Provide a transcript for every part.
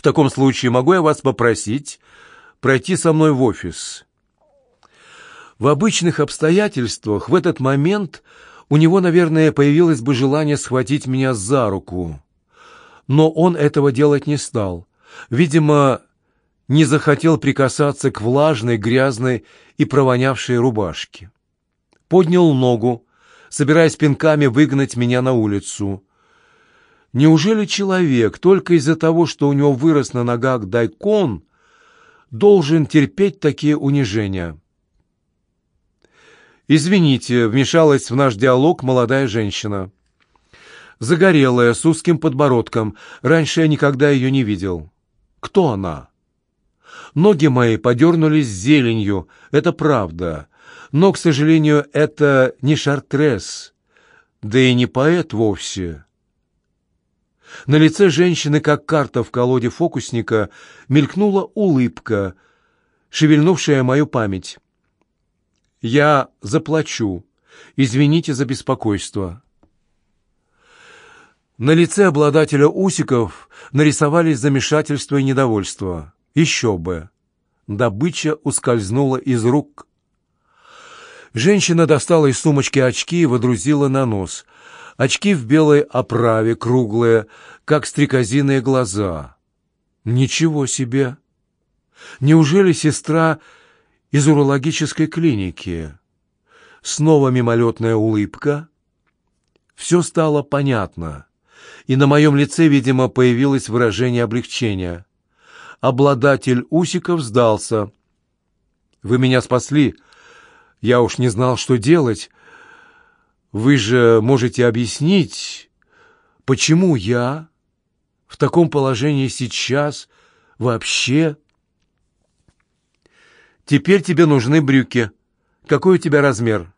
В таком случае могу я вас попросить пройти со мной в офис?» В обычных обстоятельствах в этот момент у него, наверное, появилось бы желание схватить меня за руку. Но он этого делать не стал. Видимо, не захотел прикасаться к влажной, грязной и провонявшей рубашке. Поднял ногу, собираясь пинками выгнать меня на улицу. Неужели человек только из-за того, что у него вырос на ногах дайкон, должен терпеть такие унижения? «Извините», — вмешалась в наш диалог молодая женщина. Загорелая, с узким подбородком. Раньше я никогда ее не видел. Кто она? Ноги мои подернулись зеленью, это правда. Но, к сожалению, это не шартрес, да и не поэт вовсе. На лице женщины, как карта в колоде фокусника, мелькнула улыбка, шевельнувшая мою память. «Я заплачу. Извините за беспокойство». На лице обладателя усиков нарисовались замешательство и недовольство. Еще бы. Добыча ускользнула из рук. Женщина достала из сумочки очки и водрузила на нос. Очки в белой оправе, круглые, как стрекозиные глаза. Ничего себе! Неужели сестра из урологической клиники. Снова мимолетная улыбка. Все стало понятно, и на моем лице, видимо, появилось выражение облегчения. Обладатель усиков сдался. «Вы меня спасли. Я уж не знал, что делать. Вы же можете объяснить, почему я в таком положении сейчас вообще...» Теперь тебе нужны брюки. Какой у тебя размер?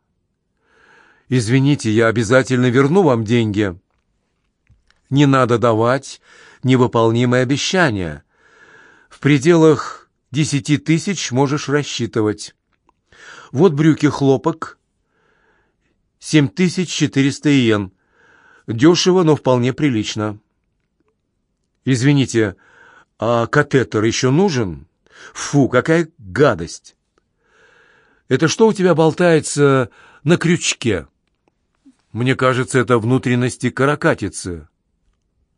Извините, я обязательно верну вам деньги. Не надо давать невыполнимые обещания. В пределах десяти тысяч можешь рассчитывать. Вот брюки хлопок. Семь тысяч четыреста иен. Дешево, но вполне прилично. Извините, а катетер еще нужен? Фу, какая гадость! Это что у тебя болтается на крючке? Мне кажется, это внутренности каракатицы.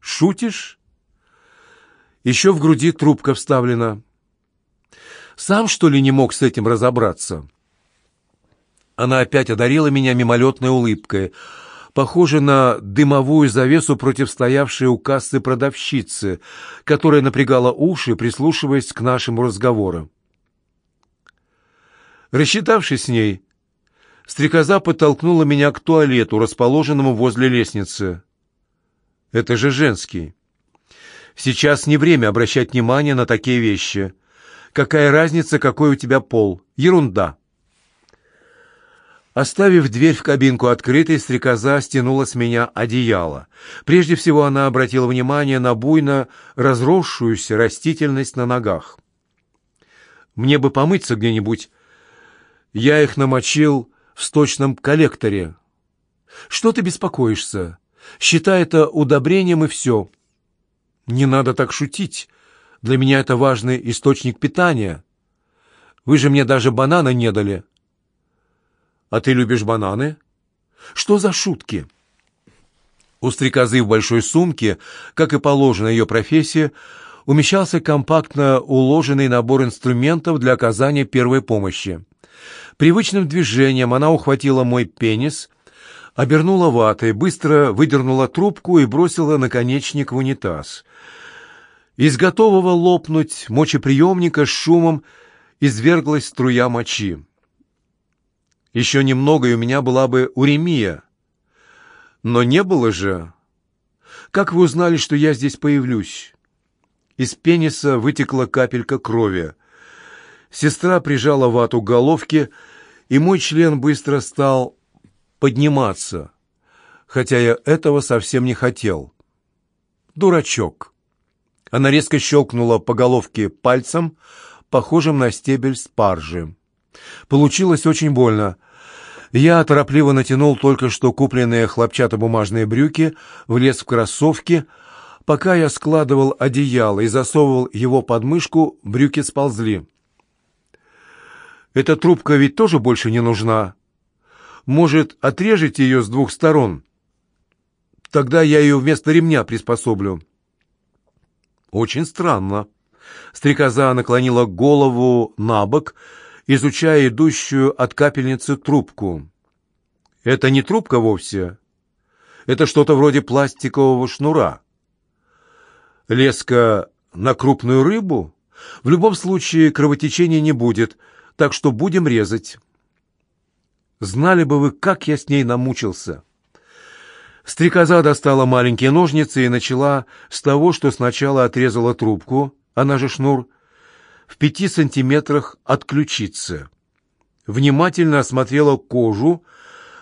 Шутишь? Еще в груди трубка вставлена. Сам, что ли, не мог с этим разобраться? Она опять одарила меня мимолетной улыбкой — похоже на дымовую завесу против стоявшей у кассы продавщицы, которая напрягала уши, прислушиваясь к нашему разговору. Рассчитавшись с ней, стрекоза подтолкнула меня к туалету, расположенному возле лестницы. Это же женский. Сейчас не время обращать внимание на такие вещи. Какая разница, какой у тебя пол? Ерунда. Оставив дверь в кабинку открытой, стрекоза стянула с меня одеяло. Прежде всего она обратила внимание на буйно разросшуюся растительность на ногах. «Мне бы помыться где-нибудь. Я их намочил в сточном коллекторе». «Что ты беспокоишься? Считай это удобрением и все». «Не надо так шутить. Для меня это важный источник питания. Вы же мне даже банана не дали». «А ты любишь бананы?» «Что за шутки?» У стрекозы в большой сумке, как и положено ее профессии, умещался компактно уложенный набор инструментов для оказания первой помощи. Привычным движением она ухватила мой пенис, обернула ватой, быстро выдернула трубку и бросила наконечник в унитаз. Из готового лопнуть мочеприемника с шумом изверглась струя мочи. Еще немного, и у меня была бы уремия. Но не было же. Как вы узнали, что я здесь появлюсь? Из пениса вытекла капелька крови. Сестра прижала вату к головке, и мой член быстро стал подниматься, хотя я этого совсем не хотел. Дурачок. Она резко щелкнула по головке пальцем, похожим на стебель спаржи. Получилось очень больно. Я торопливо натянул только что купленные хлопчатобумажные брюки, влез в кроссовки, Пока я складывал одеяло и засовывал его под мышку, брюки сползли. «Эта трубка ведь тоже больше не нужна. Может, отрежете ее с двух сторон? Тогда я ее вместо ремня приспособлю». «Очень странно». Стрекоза наклонила голову на бок, изучая идущую от капельницы трубку. «Это не трубка вовсе. Это что-то вроде пластикового шнура. Леска на крупную рыбу? В любом случае кровотечения не будет, так что будем резать». Знали бы вы, как я с ней намучился. Стрекоза достала маленькие ножницы и начала с того, что сначала отрезала трубку, она же шнур, в пяти сантиметрах от ключицы. Внимательно осмотрела кожу,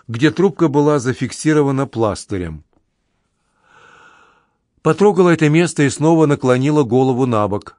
где трубка была зафиксирована пластырем. Потрогала это место и снова наклонила голову на бок.